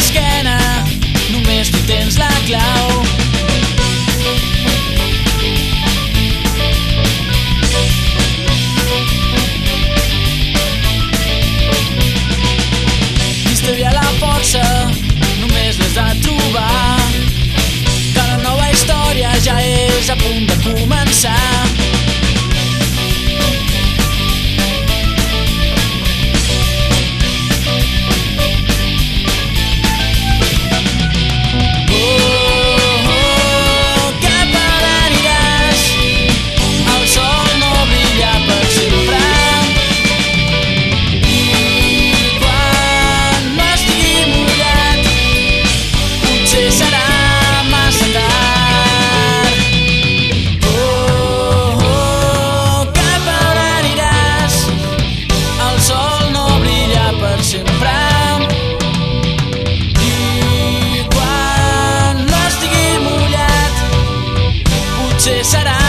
l'esquena Només tu tens la clau. Història la força Només l'has de trobar. Cada nova història ja és a punt de començar. sempre. I quan no estigui mullat potser serà